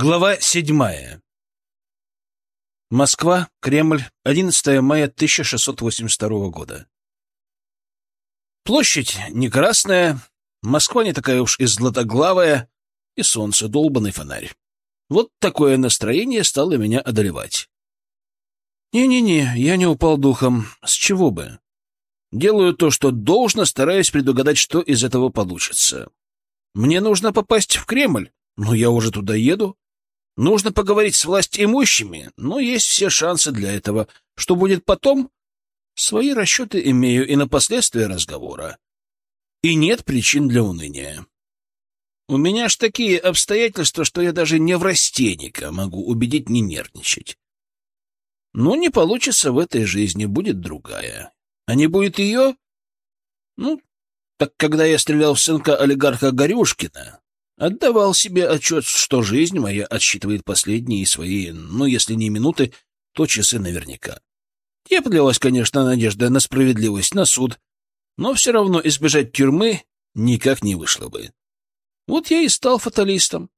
Глава седьмая. Москва, Кремль, 11 мая 1682 года. Площадь не красная, Москва не такая уж и златоглавая, и солнце — долбанный фонарь. Вот такое настроение стало меня одолевать. Не-не-не, я не упал духом. С чего бы? Делаю то, что должно, стараюсь предугадать, что из этого получится. Мне нужно попасть в Кремль. Ну, я уже туда еду. Нужно поговорить с властимущими, но есть все шансы для этого. Что будет потом? Свои расчеты имею и на последствия разговора. И нет причин для уныния. У меня ж такие обстоятельства, что я даже неврастенника могу убедить не нервничать. Ну, не получится в этой жизни, будет другая. А не будет ее? Ну, так когда я стрелял в сынка олигарха Горюшкина, отдавал себе отчет, что жизнь моя отсчитывает последние свои, ну, если не минуты, то часы наверняка. Теплилась, конечно, надежда на справедливость, на суд, но все равно избежать тюрьмы никак не вышло бы. Вот я и стал фаталистом.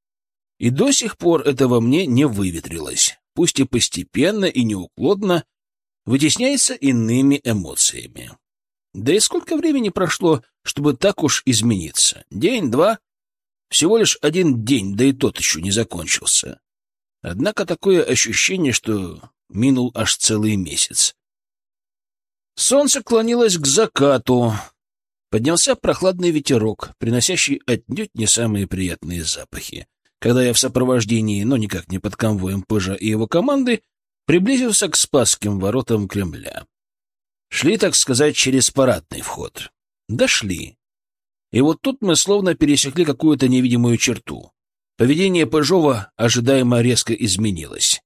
И до сих пор это во мне не выветрилось, пусть и постепенно и неуклонно вытесняется иными эмоциями. Да и сколько времени прошло, чтобы так уж измениться? День, два? Всего лишь один день, да и тот еще не закончился. Однако такое ощущение, что минул аж целый месяц. Солнце клонилось к закату. Поднялся прохладный ветерок, приносящий отнюдь не самые приятные запахи. Когда я в сопровождении, но никак не под конвоем Пыжа и его команды, приблизился к Спасским воротам Кремля. Шли, так сказать, через парадный вход. Дошли. И вот тут мы словно пересекли какую-то невидимую черту. Поведение Пыжова ожидаемо резко изменилось.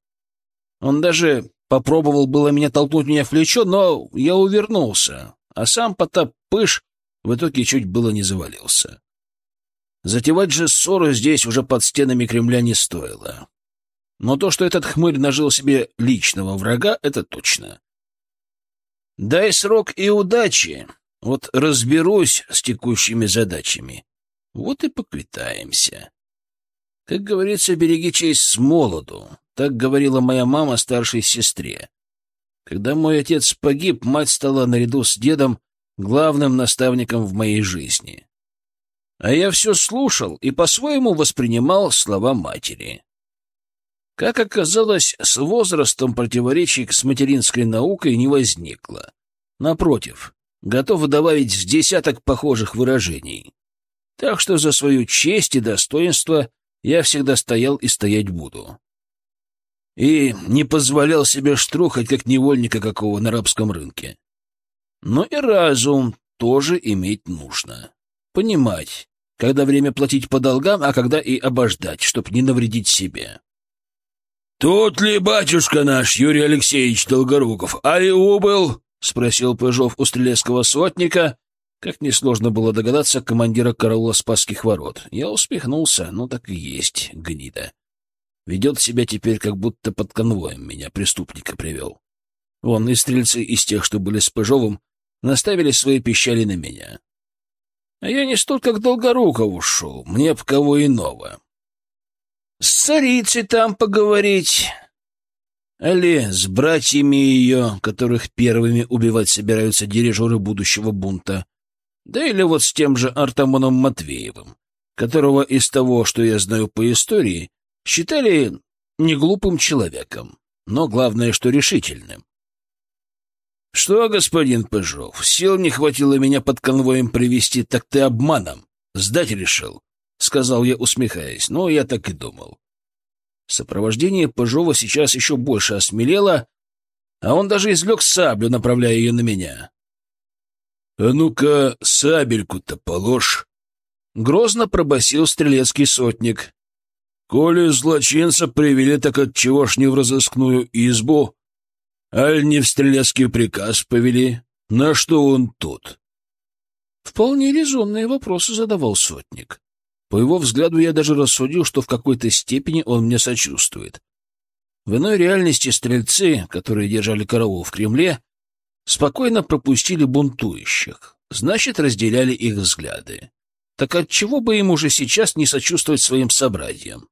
Он даже попробовал было меня толкнуть меня в плечо, но я увернулся, а сам Потап Пыж в итоге чуть было не завалился. Затевать же ссору здесь уже под стенами Кремля не стоило. Но то, что этот хмырь нажил себе личного врага, это точно. Дай срок и удачи, вот разберусь с текущими задачами. Вот и поквитаемся. Как говорится, береги честь с молоду. Так говорила моя мама старшей сестре. Когда мой отец погиб, мать стала наряду с дедом главным наставником в моей жизни. А я все слушал и по-своему воспринимал слова матери. Как оказалось, с возрастом противоречий с материнской наукой не возникло. Напротив, готов добавить десяток похожих выражений. Так что за свою честь и достоинство я всегда стоял и стоять буду. И не позволял себе штрухать, как невольника какого на рабском рынке. Но и разум тоже иметь нужно. Понимать, когда время платить по долгам, а когда и обождать, чтоб не навредить себе. «Тут ли батюшка наш, Юрий Алексеевич Долгоруков, али убыл?» — спросил Пыжов у стрелецкого сотника, как несложно было догадаться, командира караула Спасских ворот. Я успехнулся, ну так и есть, гнида. Ведет себя теперь, как будто под конвоем меня преступника привел. Вон и стрельцы из тех, что были с Пыжовым, наставили свои пищали на меня. А я не столько к Долгорукову ушел, мне б кого иного. С царицей там поговорить, Али с братьями ее, которых первыми убивать собираются дирижеры будущего бунта. Да или вот с тем же Артамоном Матвеевым, которого из того, что я знаю по истории, считали неглупым человеком, но главное, что решительным. «Что, господин Пыжов, сил не хватило меня под конвоем привести, так ты обманом. Сдать решил», — сказал я, усмехаясь. «Ну, я так и думал. Сопровождение Пыжова сейчас еще больше осмелело, а он даже извлек саблю, направляя ее на меня. — А ну-ка, сабельку-то положь! — грозно пробасил стрелецкий сотник. — Коли злочинца привели, так отчего ж не в разыскную избу? Аль не в стрелецкий приказ повели? На что он тут? Вполне резонные вопросы задавал сотник. По его взгляду я даже рассудил, что в какой-то степени он мне сочувствует. В иной реальности стрельцы, которые держали караул в Кремле, спокойно пропустили бунтующих, значит, разделяли их взгляды. Так отчего бы им уже сейчас не сочувствовать своим собратьям?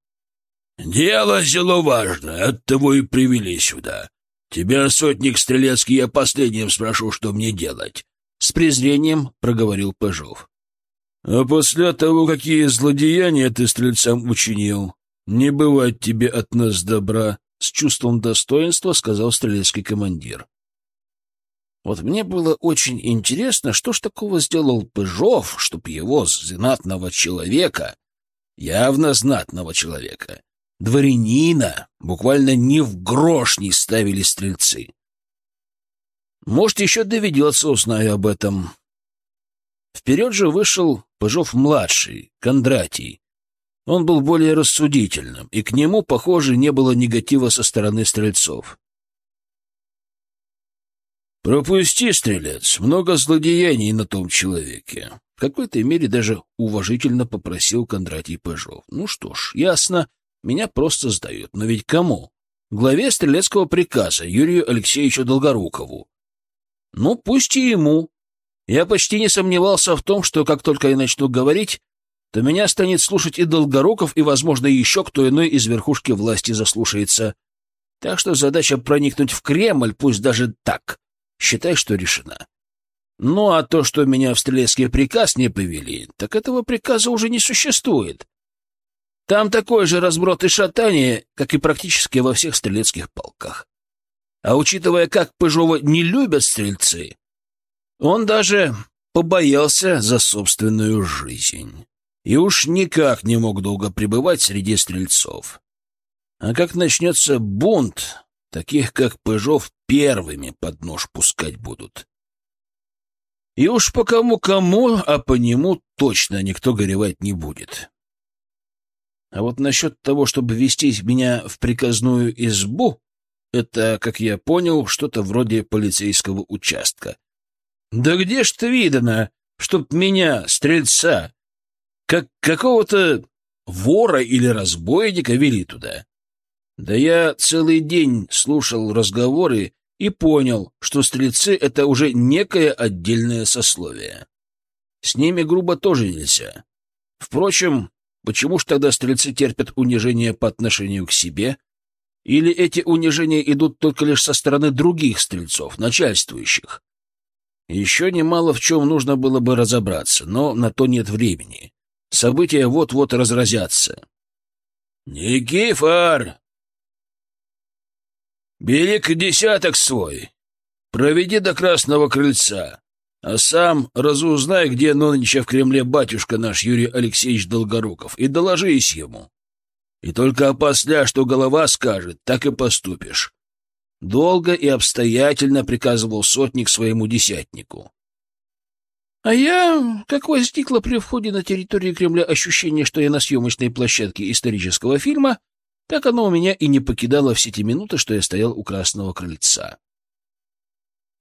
«Дело село важно, оттого и привели сюда. Тебя, сотник Стрелецкий, я последним спрошу, что мне делать», — с презрением проговорил Пыжов. «А после того, какие злодеяния ты стрельцам учинил, не бывать тебе от нас добра», — с чувством достоинства сказал стрелецкий командир. Вот мне было очень интересно, что ж такого сделал Пыжов, чтоб его знатного человека, явно знатного человека, дворянина, буквально ни в грош не ставили стрельцы. Может, еще доведется, узнаю об этом. Вперед же вышел Пыжов-младший, Кондратий. Он был более рассудительным, и к нему, похоже, не было негатива со стороны стрельцов. «Пропусти, стрелец, много злодеяний на том человеке», в какой-то мере даже уважительно попросил Кондратий Пыжов. «Ну что ж, ясно, меня просто сдают. Но ведь кому? Главе стрелецкого приказа Юрию Алексеевичу Долгорукову. Ну, пусть и ему. Я почти не сомневался в том, что как только я начну говорить, то меня станет слушать и Долгоруков, и, возможно, еще кто иной из верхушки власти заслушается. Так что задача проникнуть в Кремль, пусть даже так, считай, что решена. Ну, а то, что меня в стрелецкий приказ не повели, так этого приказа уже не существует. Там такой же разброд и шатание, как и практически во всех стрелецких полках. А учитывая, как Пыжова не любят стрельцы, он даже побоялся за собственную жизнь. И уж никак не мог долго пребывать среди стрельцов. А как начнется бунт, таких как Пыжов первыми под нож пускать будут. И уж по кому-кому, а по нему точно никто горевать не будет. А вот насчет того, чтобы ввести меня в приказную избу, это, как я понял, что-то вроде полицейского участка. Да где ж ты видано, чтоб меня, стрельца, как какого-то вора или разбойника вели туда? Да я целый день слушал разговоры и понял, что стрельцы — это уже некое отдельное сословие. С ними грубо тоже нельзя. Впрочем, Почему ж тогда стрельцы терпят унижение по отношению к себе? Или эти унижения идут только лишь со стороны других стрельцов, начальствующих? Еще немало в чем нужно было бы разобраться, но на то нет времени. События вот-вот разразятся. «Никифор! Бери к десяток свой, проведи до Красного Крыльца. А сам разузнай, где нынче в Кремле батюшка наш Юрий Алексеевич Долгоруков, и доложись ему. И только опосля, что голова скажет, так и поступишь. Долго и обстоятельно приказывал сотник своему десятнику. А я, как возникло при входе на территорию Кремля ощущение, что я на съемочной площадке исторического фильма, так оно у меня и не покидало все те минуты, что я стоял у Красного Крыльца.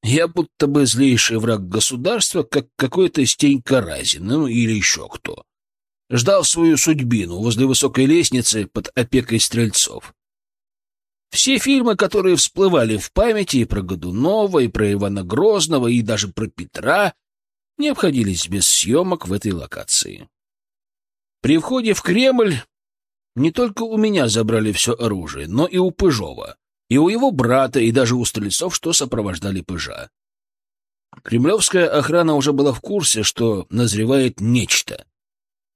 Я будто бы злейший враг государства, как какой-то Стенька Разин, ну или еще кто. Ждал свою судьбину возле высокой лестницы под опекой стрельцов. Все фильмы, которые всплывали в памяти и про Годунова, и про Ивана Грозного, и даже про Петра, не обходились без съемок в этой локации. При входе в Кремль не только у меня забрали все оружие, но и у Пыжова и у его брата, и даже у стрельцов, что сопровождали пыжа. Кремлевская охрана уже была в курсе, что назревает нечто.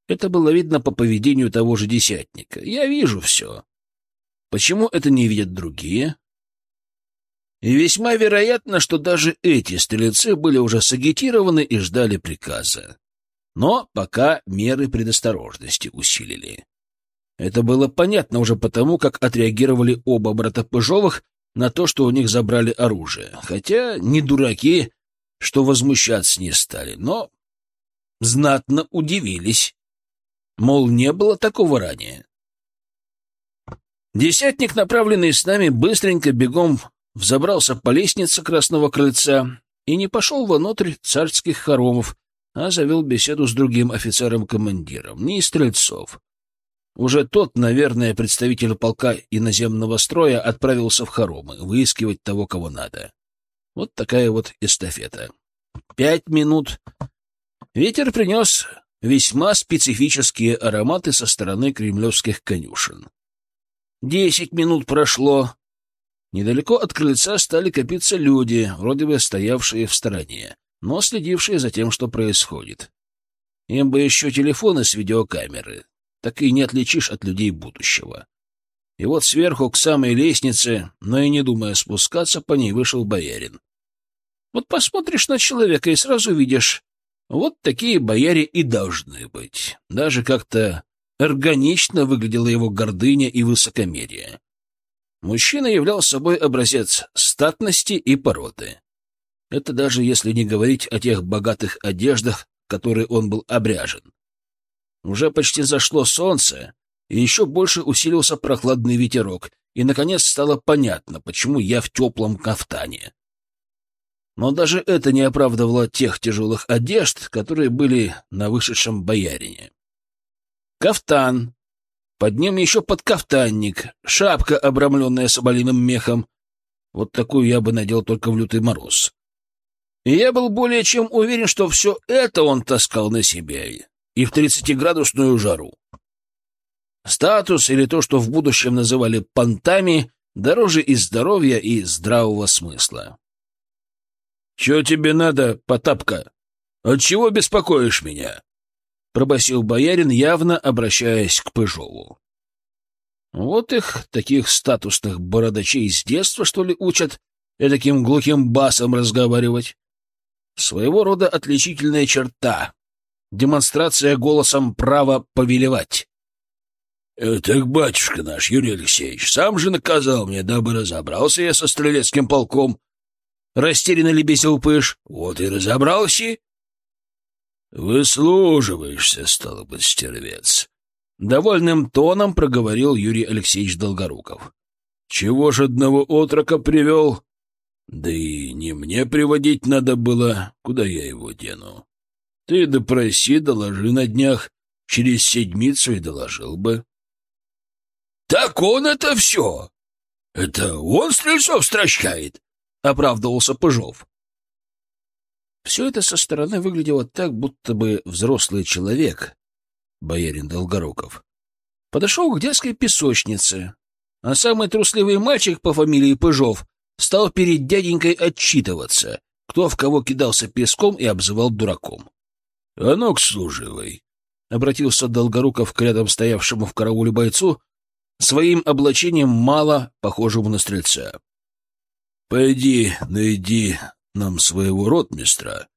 Это было видно по поведению того же десятника. Я вижу все. Почему это не видят другие? И весьма вероятно, что даже эти стрельцы были уже сагитированы и ждали приказа. Но пока меры предосторожности усилили. Это было понятно уже потому, как отреагировали оба брата Пыжовых на то, что у них забрали оружие. Хотя не дураки, что возмущаться не стали, но знатно удивились. Мол, не было такого ранее. Десятник, направленный с нами, быстренько бегом взобрался по лестнице Красного Крыльца и не пошел внутрь царских хоромов, а завел беседу с другим офицером-командиром, не из стрельцов. Уже тот, наверное, представитель полка иноземного строя отправился в хоромы, выискивать того, кого надо. Вот такая вот эстафета. Пять минут. Ветер принес весьма специфические ароматы со стороны кремлевских конюшен. Десять минут прошло. Недалеко от крыльца стали копиться люди, вроде бы стоявшие в стороне, но следившие за тем, что происходит. Им бы еще телефоны с видеокамеры, так и не отличишь от людей будущего. И вот сверху к самой лестнице, но и не думая спускаться, по ней вышел боярин. Вот посмотришь на человека и сразу видишь, вот такие бояре и должны быть. Даже как-то органично выглядела его гордыня и высокомерие. Мужчина являл собой образец статности и породы. Это даже если не говорить о тех богатых одеждах, которые он был обряжен. Уже почти зашло солнце, и еще больше усилился прохладный ветерок, и, наконец, стало понятно, почему я в теплом кафтане. Но даже это не оправдывало тех тяжелых одежд, которые были на вышедшем боярине. Кафтан. Под ним еще подкафтанник, шапка, обрамленная соболиным мехом. Вот такую я бы надел только в лютый мороз. И я был более чем уверен, что все это он таскал на себе и в тридцатиградусную жару. Статус или то, что в будущем называли понтами, дороже и здоровья, и здравого смысла. — Чего тебе надо, Потапка? Отчего беспокоишь меня? — пробасил боярин, явно обращаясь к Пыжову. Вот их, таких статусных бородачей с детства, что ли, учат таким глухим басом разговаривать. Своего рода отличительная черта. Демонстрация голосом права повелевать. Э, — Так батюшка наш, Юрий Алексеевич, сам же наказал мне, дабы разобрался я со стрелецким полком. Растерянно лебезил Пыш. Вот и разобрался. — Выслуживаешься, стало быть, стервец. Довольным тоном проговорил Юрий Алексеевич Долгоруков. — Чего ж одного отрока привел? Да и не мне приводить надо было, куда я его дену. Ты допроси, доложи на днях, через седмицу и доложил бы. — Так он это все! Это он стрельцов стращает! — оправдывался Пыжов. Все это со стороны выглядело так, будто бы взрослый человек, боярин Долгоруков, подошел к детской песочнице, а самый трусливый мальчик по фамилии Пыжов стал перед дяденькой отчитываться, кто в кого кидался песком и обзывал дураком. — А ну-ка, служивый! — обратился Долгоруков к рядом стоявшему в карауле бойцу, своим облачением мало похожему на стрельца. — Пойди, найди нам своего ротмистра,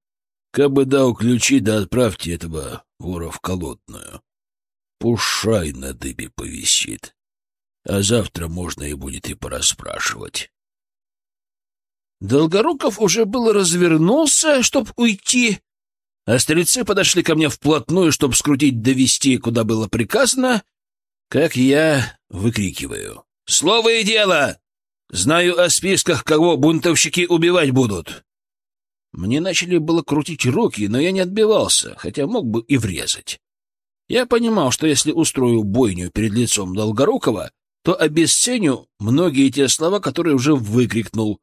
кабы дал ключи, да отправьте этого вора в колодную. Пушай на дыбе повисит, а завтра можно и будет и пораспрашивать. Долгоруков уже было развернулся, чтоб уйти, а стрельцы подошли ко мне вплотную, чтобы скрутить довести, куда было приказано, как я выкрикиваю. «Слово и дело! Знаю о списках, кого бунтовщики убивать будут!» Мне начали было крутить руки, но я не отбивался, хотя мог бы и врезать. Я понимал, что если устрою бойню перед лицом Долгорукова, то обесценю многие те слова, которые уже выкрикнул,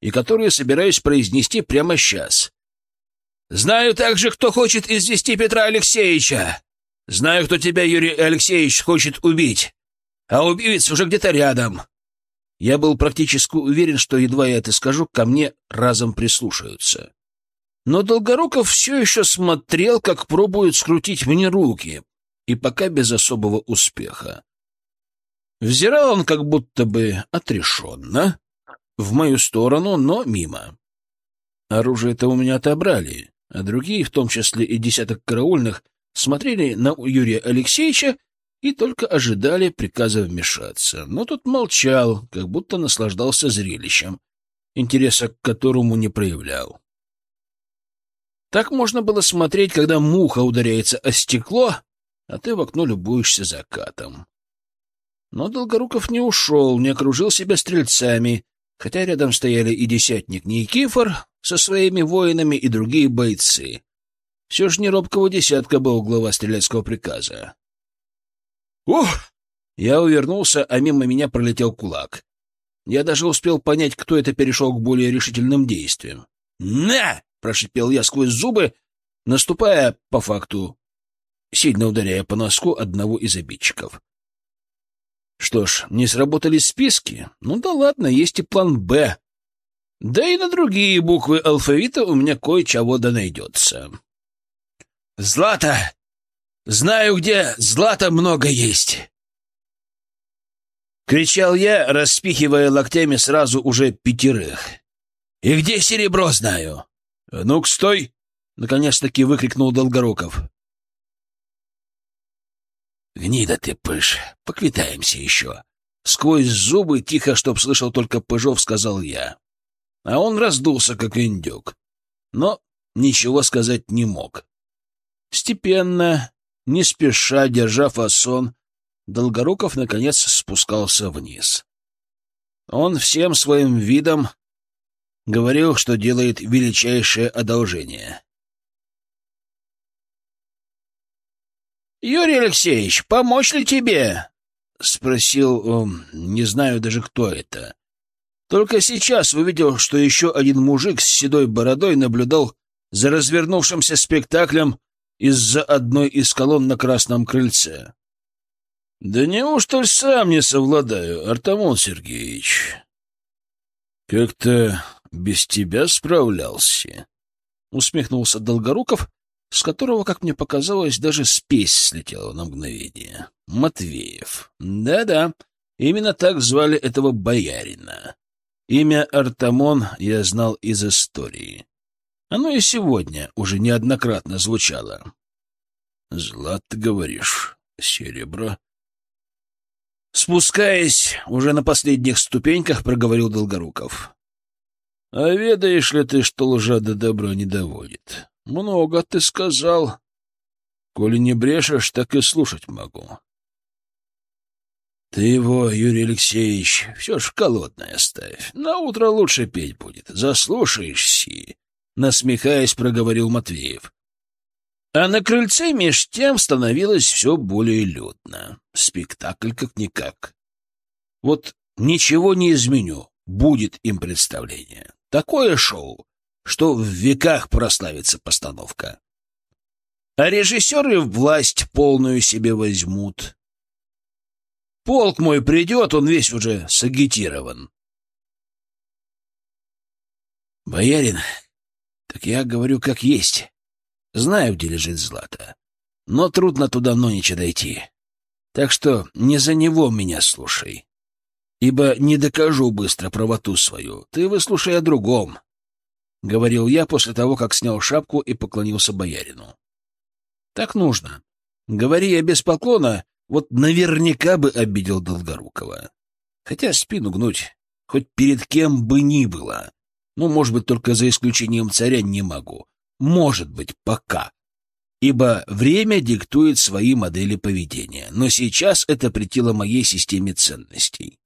и которые собираюсь произнести прямо сейчас. «Знаю также, кто хочет извести Петра Алексеевича. Знаю, кто тебя, Юрий Алексеевич, хочет убить. А убивец уже где-то рядом». Я был практически уверен, что едва я это скажу, ко мне разом прислушаются. Но Долгоруков все еще смотрел, как пробуют скрутить мне руки, и пока без особого успеха. Взирал он как будто бы отрешенно, в мою сторону, но мимо. Оружие-то у меня отобрали, а другие, в том числе и десяток караульных, смотрели на Юрия Алексеевича и только ожидали приказа вмешаться. Но тот молчал, как будто наслаждался зрелищем, интереса к которому не проявлял. Так можно было смотреть, когда муха ударяется о стекло, а ты в окно любуешься закатом. Но Долгоруков не ушел, не окружил себя стрельцами, хотя рядом стояли и десятник Никифор со своими воинами и другие бойцы. Все же не робкого десятка был глава стрелецкого приказа. «Ух!» Я увернулся, а мимо меня пролетел кулак. Я даже успел понять, кто это перешел к более решительным действиям. «На!» — прошипел я сквозь зубы, наступая, по факту, сильно ударяя по носку одного из обидчиков. Что ж, не сработали списки? Ну да ладно, есть и план «Б». Да и на другие буквы алфавита у меня кое-чего да найдется. «Злата! Знаю, где злата много есть!» Кричал я, распихивая локтями сразу уже пятерых. «И где серебро знаю?» «Ну-ка, стой!» — наконец-таки выкрикнул Долгоруков. «Гнида ты, пыш, поквитаемся еще!» Сквозь зубы, тихо, чтоб слышал только Пыжов, сказал я. А он раздулся, как индюк. Но ничего сказать не мог. Степенно, не спеша, держа фасон, Долгоруков, наконец, спускался вниз. Он всем своим видом говорил, что делает величайшее одолжение. «Юрий Алексеевич, помочь ли тебе?» — спросил, не знаю даже, кто это. Только сейчас увидел, что еще один мужик с седой бородой наблюдал за развернувшимся спектаклем из-за одной из колонн на Красном крыльце. «Да неужто сам не совладаю, Артамон Сергеевич?» «Как-то без тебя справлялся», — усмехнулся Долгоруков, с которого, как мне показалось, даже спесь слетела на мгновение. Матвеев. Да-да, именно так звали этого боярина. Имя Артамон я знал из истории. Оно и сегодня уже неоднократно звучало. «Злат, ты говоришь, серебро?» Спускаясь, уже на последних ступеньках, проговорил Долгоруков. — А ведаешь ли ты, что лжа до добра не доводит? Много ты сказал. Коли не брешешь, так и слушать могу. Ты его, Юрий Алексеевич, все ж холодное ставь. На утро лучше петь будет. Заслушаешься. Насмехаясь, проговорил Матвеев. А на крыльце меж тем становилось все более людно. Спектакль как-никак. Вот ничего не изменю, будет им представление. Такое шоу, что в веках прославится постановка. А режиссеры власть полную себе возьмут. Полк мой придет, он весь уже сагитирован. Боярин, так я говорю как есть. Знаю, где лежит злато. Но трудно туда нонича дойти. Так что не за него меня слушай. Ибо не докажу быстро правоту свою. Ты выслушай о другом. — говорил я после того, как снял шапку и поклонился боярину. — Так нужно. Говори я без поклона, вот наверняка бы обидел Долгорукова. Хотя спину гнуть хоть перед кем бы ни было. Ну, может быть, только за исключением царя не могу. Может быть, пока. Ибо время диктует свои модели поведения. Но сейчас это претило моей системе ценностей.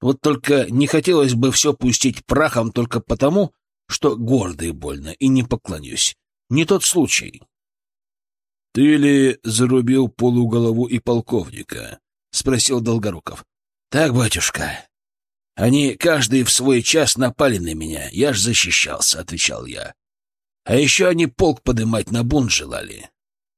Вот только не хотелось бы все пустить прахом только потому, что гордо и больно, и не поклонюсь. Не тот случай. — Ты ли зарубил полуголову и полковника? — спросил Долгоруков. — Так, батюшка. Они каждый в свой час напали на меня. Я ж защищался, — отвечал я. А еще они полк подымать на бунт желали.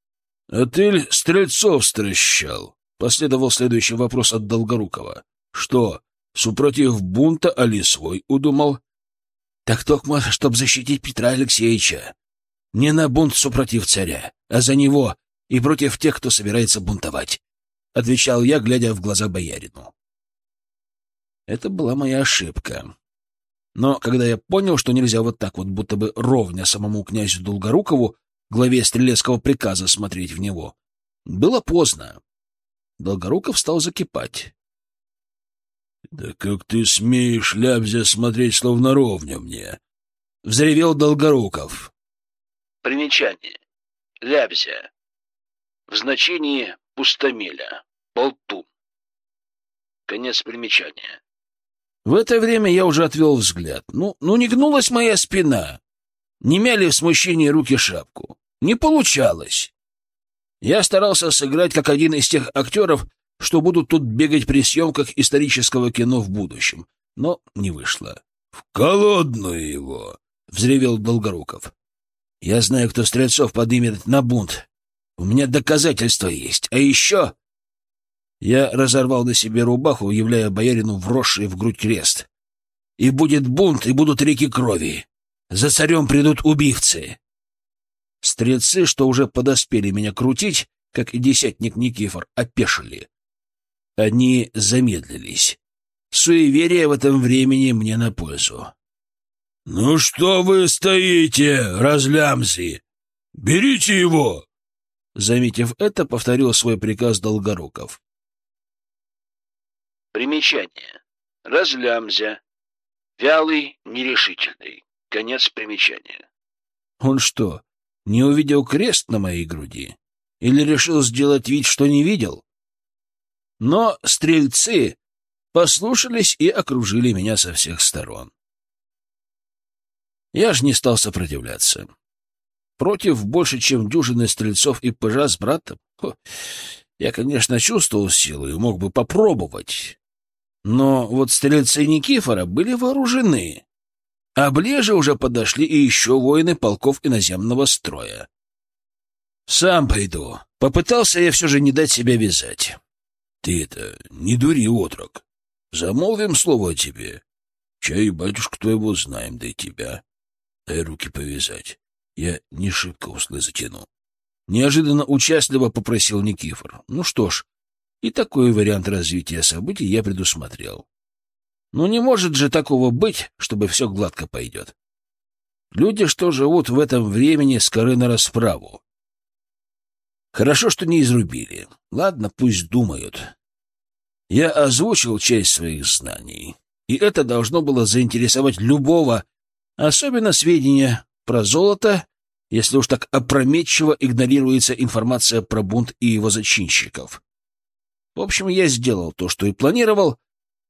— ли стрельцов стращал? — последовал следующий вопрос от Долгорукова. — Что, супротив бунта али свой удумал? — Так токмо, чтоб защитить Петра Алексеевича. Не на бунт супротив царя, а за него и против тех, кто собирается бунтовать, — отвечал я, глядя в глаза боярину. Это была моя ошибка. Но когда я понял, что нельзя вот так вот, будто бы ровня самому князю Долгорукову, главе стрелецкого приказа, смотреть в него, было поздно. Долгоруков стал закипать. — Да как ты смеешь, Лябзя, смотреть словно ровня мне? — взревел Долгоруков. Примечание. Лябзя. В значении пустомеля. Болтун. Конец примечания. В это время я уже отвел взгляд. Ну, ну не гнулась моя спина. Не мяли в смущении руки шапку. Не получалось. Я старался сыграть как один из тех актеров, что будут тут бегать при съемках исторического кино в будущем. Но не вышло. — В колодную его! — взревел Долгоруков. — Я знаю, кто Стрельцов подымет на бунт. У меня доказательства есть. А еще... Я разорвал на себе рубаху, являя боярину вросший в грудь крест. И будет бунт, и будут реки крови. За царем придут убивцы. Стрельцы, что уже подоспели меня крутить, как и десятник Никифор, опешили. Они замедлились. Суеверие в этом времени мне на пользу. — Ну что вы стоите, разлямзи? Берите его! Заметив это, повторил свой приказ Долгоруков. Примечание. Разлямзя. Вялый, нерешительный. Конец примечания. Он что, не увидел крест на моей груди? Или решил сделать вид, что не видел? Но стрельцы послушались и окружили меня со всех сторон. Я ж не стал сопротивляться. Против больше, чем дюжины стрельцов и пыжа с братом? Хо, я, конечно, чувствовал силу и мог бы попробовать. Но вот стрельцы Никифора были вооружены. А ближе уже подошли и еще воины полков иноземного строя. «Сам пойду». Попытался я все же не дать себя вязать. «Ты это, не дури, отрок. Замолвим слово о тебе. Чай батюшку твоего знаем, да и тебя. Дай руки повязать я не шибко услы затяну. Неожиданно участливо попросил Никифор. Ну что ж, и такой вариант развития событий я предусмотрел. Но не может же такого быть, чтобы все гладко пойдет. Люди, что живут в этом времени, скоры на расправу. Хорошо, что не изрубили. Ладно, пусть думают. Я озвучил часть своих знаний, и это должно было заинтересовать любого, особенно сведения про золото если уж так опрометчиво игнорируется информация про бунт и его зачинщиков. В общем, я сделал то, что и планировал.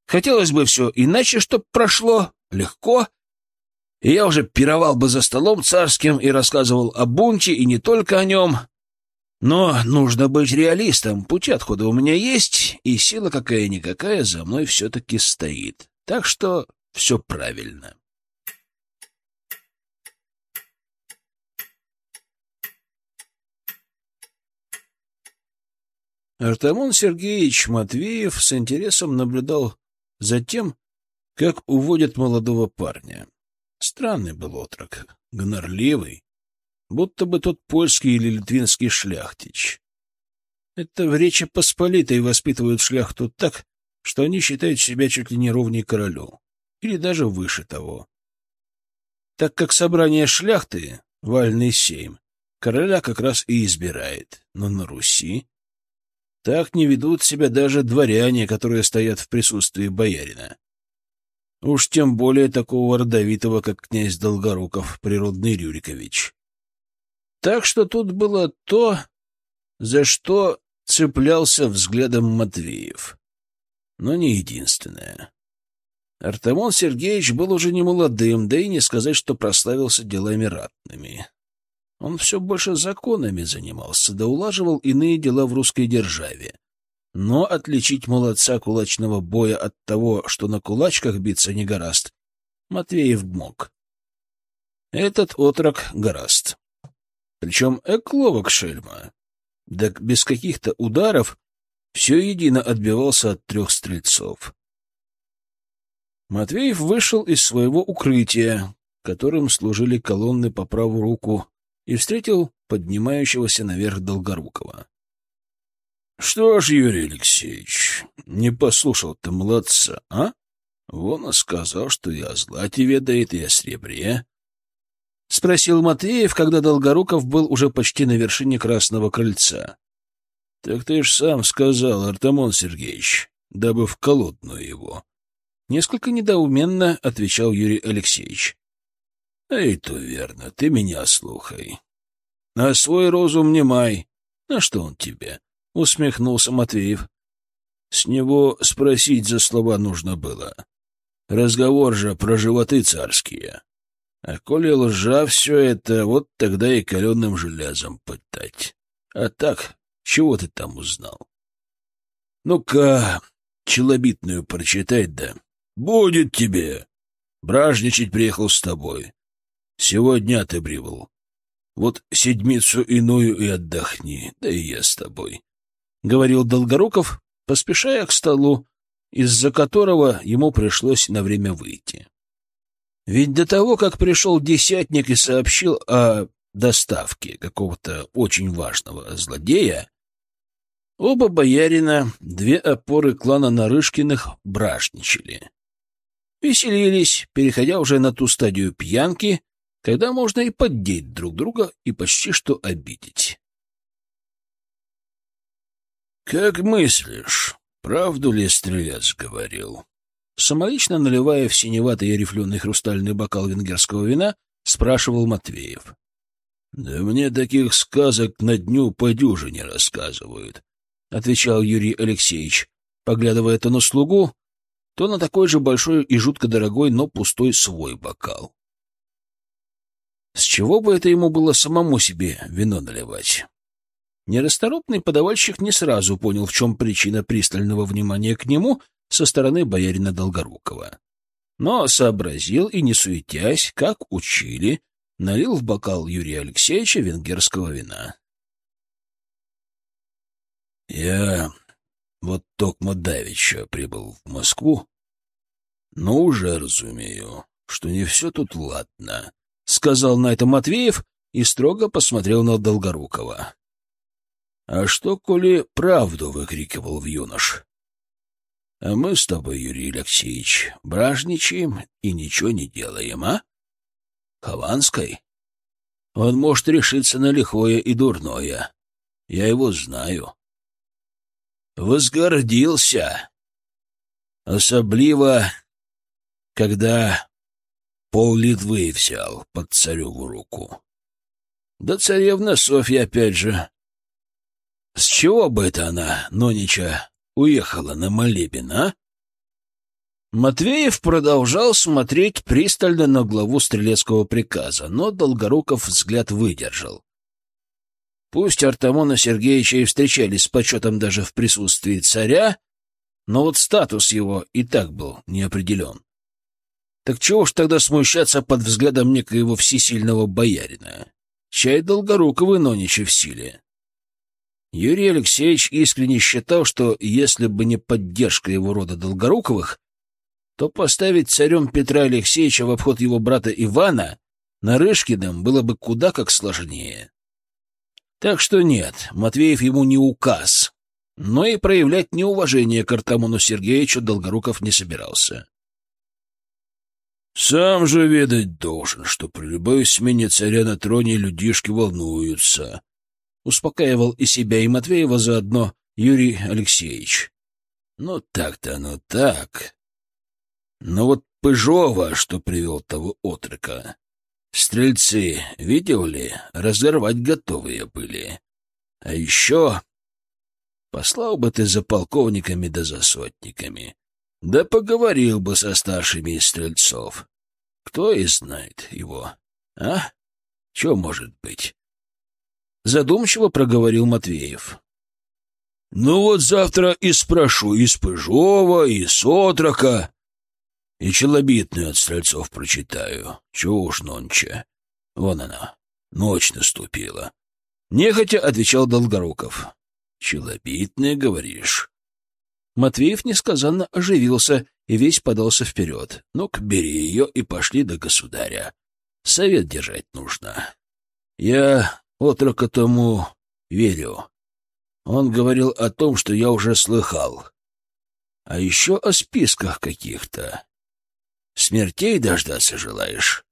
Хотелось бы все иначе, чтоб прошло, легко. И я уже пировал бы за столом царским и рассказывал о бунте, и не только о нем. Но нужно быть реалистом. Пути отхода у меня есть, и сила какая-никакая за мной все-таки стоит. Так что все правильно. Артамон Сергеевич Матвеев с интересом наблюдал за тем, как уводят молодого парня. Странный был отрок, гнорливый, будто бы тот польский или литвинский шляхтич. Это в Речи Посполитой воспитывают шляхту так, что они считают себя чуть ли не ровней королю, или даже выше того. Так как собрание шляхты, вальный сейм, короля как раз и избирает, но на Руси так не ведут себя даже дворяне, которые стоят в присутствии боярина. Уж тем более такого родовитого, как князь Долгоруков, природный Рюрикович. Так что тут было то, за что цеплялся взглядом Матвеев. Но не единственное. Артамон Сергеевич был уже не молодым, да и не сказать, что прославился делами ратными. Он все больше законами занимался, да улаживал иные дела в русской державе. Но отличить молодца кулачного боя от того, что на кулачках биться не гораст, Матвеев мог. Этот отрок гораст. Причем экловок шельма. Да без каких-то ударов все едино отбивался от трех стрельцов. Матвеев вышел из своего укрытия, которым служили колонны по правую руку и встретил поднимающегося наверх Долгорукова. — Что ж, Юрий Алексеевич, не послушал ты молодца, а? Вон и сказал, что и о злате ведает, и о сребре. — спросил Матвеев, когда Долгоруков был уже почти на вершине Красного Крыльца. — Так ты ж сам сказал, Артамон Сергеевич, дабы в колодную его. Несколько недоуменно отвечал Юрий Алексеевич. — Эй, то верно, ты меня слухай. — А свой розум не май. На что он тебе? — усмехнулся Матвеев. — С него спросить за слова нужно было. Разговор же про животы царские. А коли лжа все это, вот тогда и каленым железом пытать. А так, чего ты там узнал? Ну-ка, челобитную прочитай, да. Будет тебе. Бражничать приехал с тобой. Сегодня ты прибыл. Вот седмицу иную и отдохни, да и я с тобой. — говорил Долгоруков, поспешая к столу, из-за которого ему пришлось на время выйти. Ведь до того, как пришел десятник и сообщил о доставке какого-то очень важного злодея, оба боярина, две опоры клана Нарышкиных, бражничали. Веселились, переходя уже на ту стадию пьянки, когда можно и поддеть друг друга и почти что обидеть. «Как мыслишь, правду ли стрелец говорил?» Самолично наливая в синеватый рифленый хрустальный бокал венгерского вина, спрашивал Матвеев. — Да мне таких сказок на дню по дюжине рассказывают, — отвечал Юрий Алексеевич, поглядывая то на слугу, то на такой же большой и жутко дорогой, но пустой свой бокал. С чего бы это ему было самому себе вино наливать? Нерасторопный подавальщик не сразу понял, в чем причина пристального внимания к нему со стороны боярина Долгорукова. Но сообразил и, не суетясь, как учили, налил в бокал Юрия Алексеевича венгерского вина. «Я вот токмо давеча прибыл в Москву, но уже разумею, что не все тут ладно», — сказал на это Матвеев и строго посмотрел на Долгорукова. «А что, коли правду выкрикивал в юнош?» А мы с тобой, Юрий Алексеевич, бражничаем и ничего не делаем, а? Хованской? Он может решиться на лихое и дурное. Я его знаю. Возгордился. Особливо, когда пол Литвы взял под цареву руку. Да царевна Софья опять же. С чего бы это она, Нонича, уехала на молебен, а? Матвеев продолжал смотреть пристально на главу стрелецкого приказа, но Долгоруков взгляд выдержал. Пусть Артамона Сергеевича и встречались с почетом даже в присутствии царя, но вот статус его и так был неопределен. Так чего ж тогда смущаться под взглядом некоего всесильного боярина? Чай Долгоруковы ноничи в силе. Юрий Алексеевич искренне считал, что если бы не поддержка его рода Долгоруковых, то поставить царем Петра Алексеевича в обход его брата Ивана Нарышкиным было бы куда как сложнее. Так что нет, Матвеев ему не указ, но и проявлять неуважение к Артамону Сергеевичу Долгоруков не собирался. «Сам же ведать должен, что при любой смене царя на троне людишки волнуются», Успокаивал и себя, и Матвеева заодно Юрий Алексеевич. Ну так-то, ну так. Но вот Пыжова, что привел того отрока, стрельцы, видел ли, разорвать готовые были. А еще послал бы ты за полковниками да за сотниками, да поговорил бы со старшими из стрельцов. Кто и знает его, а? Что может быть? Задумчиво проговорил Матвеев. «Ну вот завтра и спрошу и с Пыжова, и с Отрока, и челобитную от стрельцов прочитаю. Чего уж нонче. Вон она, ночь наступила». Нехотя отвечал Долгоруков. «Челобитная, говоришь?» Матвеев несказанно оживился и весь подался вперед. «Ну-ка, бери ее и пошли до государя. Совет держать нужно. Я Отрока тому верю. Он говорил о том, что я уже слыхал. А еще о списках каких-то. Смертей дождаться желаешь?»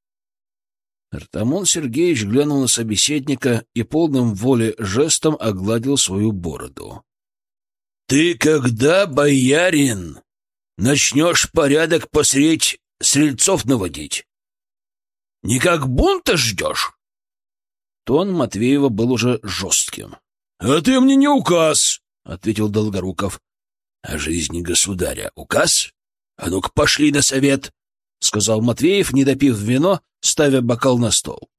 Артамон Сергеевич глянул на собеседника и полным воли жестом огладил свою бороду. «Ты когда, боярин, начнешь порядок посредь стрельцов наводить? Не как бунта ждешь?» Тон Матвеева был уже жестким. — А ты мне не указ, — ответил Долгоруков. — О жизни государя указ? А ну-ка пошли на совет, — сказал Матвеев, не допив вино, ставя бокал на стол. —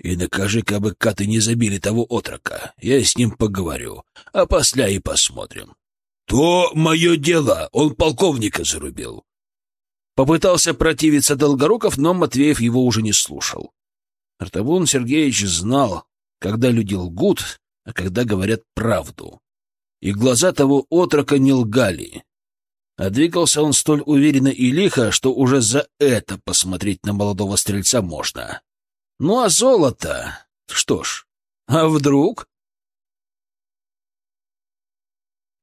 И накажи, кабы каты не забили того отрока. Я с ним поговорю, а после и посмотрим. — То мое дело, он полковника зарубил. Попытался противиться Долгоруков, но Матвеев его уже не слушал. Артабун Сергеевич знал, когда люди лгут, а когда говорят правду. и глаза того отрока не лгали. А двигался он столь уверенно и лихо, что уже за это посмотреть на молодого стрельца можно. Ну а золото... Что ж, а вдруг?